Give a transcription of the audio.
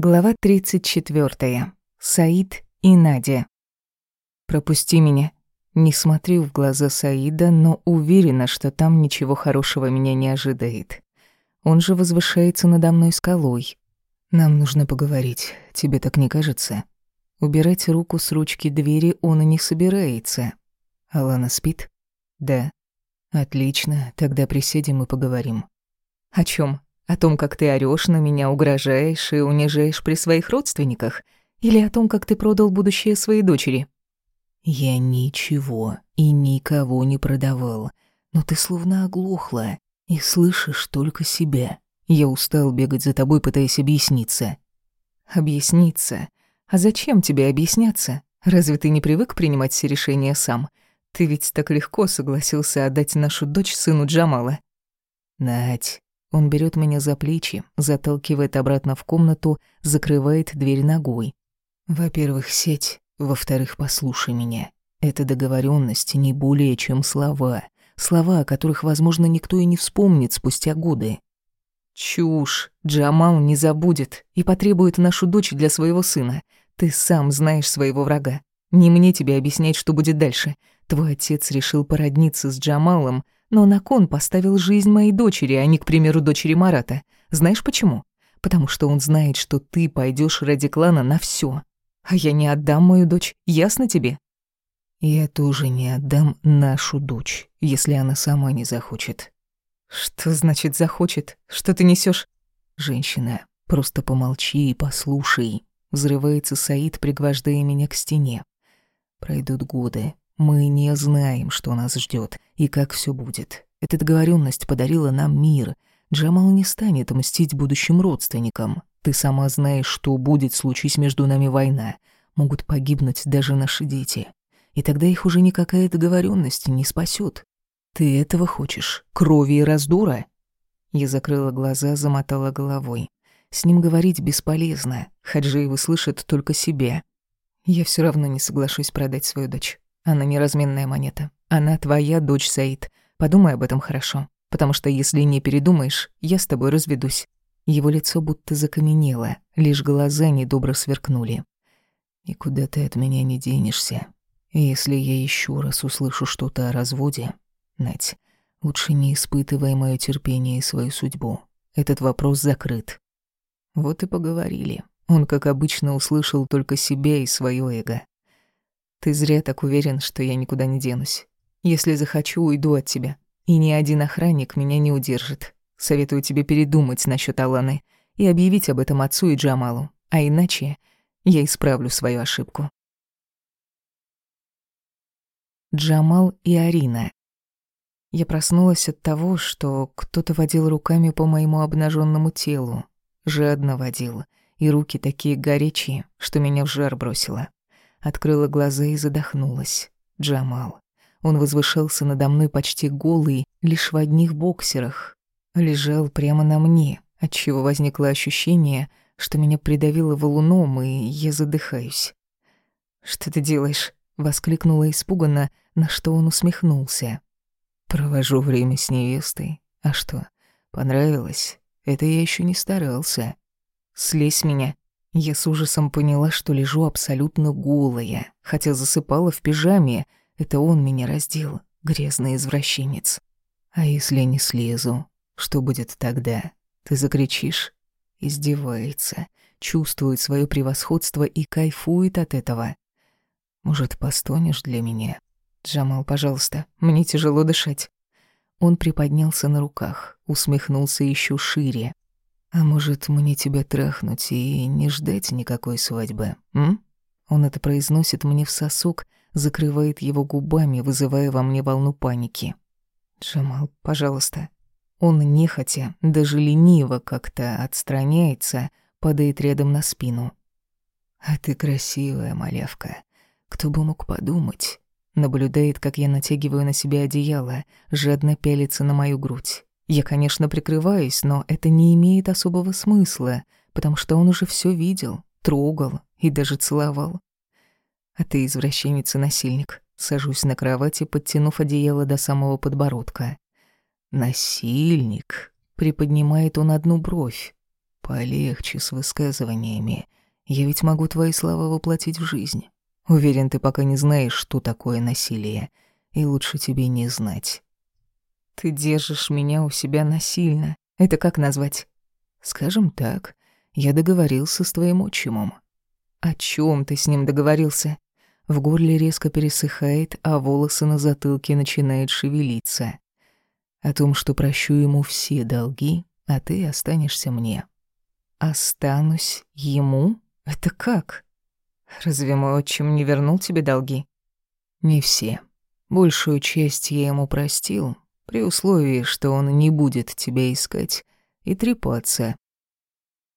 Глава 34. Саид и Надя. «Пропусти меня». Не смотрю в глаза Саида, но уверена, что там ничего хорошего меня не ожидает. Он же возвышается надо мной скалой. Нам нужно поговорить, тебе так не кажется? Убирать руку с ручки двери он и не собирается. Алана спит? Да. Отлично, тогда присядем и поговорим. О чем? О том, как ты орёшь на меня, угрожаешь и унижаешь при своих родственниках? Или о том, как ты продал будущее своей дочери?» «Я ничего и никого не продавал, но ты словно оглохла и слышишь только себя. Я устал бегать за тобой, пытаясь объясниться». «Объясниться? А зачем тебе объясняться? Разве ты не привык принимать все решения сам? Ты ведь так легко согласился отдать нашу дочь сыну Джамала». «Надь, он берет меня за плечи, заталкивает обратно в комнату, закрывает дверь ногой. Во-первых, сеть, во-вторых, послушай меня. Это договоренность не более чем слова. Слова, о которых, возможно, никто и не вспомнит спустя годы. Чушь. Джамал не забудет и потребует нашу дочь для своего сына. Ты сам знаешь своего врага. Не мне тебе объяснять, что будет дальше. Твой отец решил породниться с Джамалом, но на кон поставил жизнь моей дочери, а не, к примеру, дочери Марата. Знаешь почему? Потому что он знает, что ты пойдешь ради клана на все. А я не отдам мою дочь, ясно тебе? Я тоже не отдам нашу дочь, если она сама не захочет. Что значит захочет? Что ты несешь? Женщина, просто помолчи и послушай. Взрывается Саид, пригвождая меня к стене. Пройдут годы, мы не знаем, что нас ждет и как все будет. Эта договоренность подарила нам мир. Джамал не станет мстить будущим родственникам. Ты сама знаешь, что будет, случись между нами война. Могут погибнуть даже наши дети. И тогда их уже никакая договоренность не спасет. Ты этого хочешь? Крови и раздора? Я закрыла глаза, замотала головой. С ним говорить бесполезно. Хаджиевы слышат только себя. Я все равно не соглашусь продать свою дочь. Она не разменная монета. Она твоя дочь, Саид. Подумай об этом хорошо. Потому что если не передумаешь, я с тобой разведусь». Его лицо будто закаменело, лишь глаза недобро сверкнули. «Никуда ты от меня не денешься. Если я еще раз услышу что-то о разводе, Надь, лучше не испытывай моё терпение и свою судьбу. Этот вопрос закрыт». Вот и поговорили. Он, как обычно, услышал только себя и своё эго. Ты зря так уверен, что я никуда не денусь. Если захочу, уйду от тебя. И ни один охранник меня не удержит. Советую тебе передумать насчет Аланы и объявить об этом отцу и Джамалу. А иначе я исправлю свою ошибку. Джамал и Арина. Я проснулась от того, что кто-то водил руками по моему обнаженному телу. Жадно водил, и руки такие горячие, что меня в жар бросило. Открыла глаза и задохнулась. Джамал. Он возвышался надо мной почти голый, лишь в одних боксерах. Лежал прямо на мне, отчего возникло ощущение, что меня придавило валуном, и я задыхаюсь. «Что ты делаешь?» — воскликнула испуганно, на что он усмехнулся. «Провожу время с невестой. А что, понравилось? Это я еще не старался. Слезь меня!» Я с ужасом поняла, что лежу абсолютно голая, хотя засыпала в пижаме. Это он меня раздел, грязный извращенец. А если не слезу, что будет тогда? Ты закричишь? Издевается, чувствует свое превосходство и кайфует от этого. Может, постонешь для меня? Джамал, пожалуйста, мне тяжело дышать. Он приподнялся на руках, усмехнулся еще шире, а может, мне тебя трахнуть и не ждать никакой свадьбы, м? Он это произносит мне в сосок, закрывает его губами, вызывая во мне волну паники. Джамал, пожалуйста. Он нехотя, даже лениво как-то отстраняется, падает рядом на спину. А ты красивая, малявка. Кто бы мог подумать? Наблюдает, как я натягиваю на себя одеяло, жадно пялится на мою грудь. Я, конечно, прикрываюсь, но это не имеет особого смысла, потому что он уже все видел, трогал и даже целовал. А ты извращенец и насильник. Сажусь на кровати, подтянув одеяло до самого подбородка. Насильник. Приподнимает он одну бровь. Полегче с высказываниями. Я ведь могу твои слова воплотить в жизнь. Уверен, ты пока не знаешь, что такое насилие, и лучше тебе не знать. Ты держишь меня у себя насильно. Это как назвать? Скажем так, я договорился с твоим отчимом. О чем ты с ним договорился? В горле резко пересыхает, а волосы на затылке начинают шевелиться. О том, что прощу ему все долги, а ты останешься мне. Останусь ему? Это как? Разве мой отчим не вернул тебе долги? Не все. Большую часть я ему простил, при условии, что он не будет тебя искать и трепаться,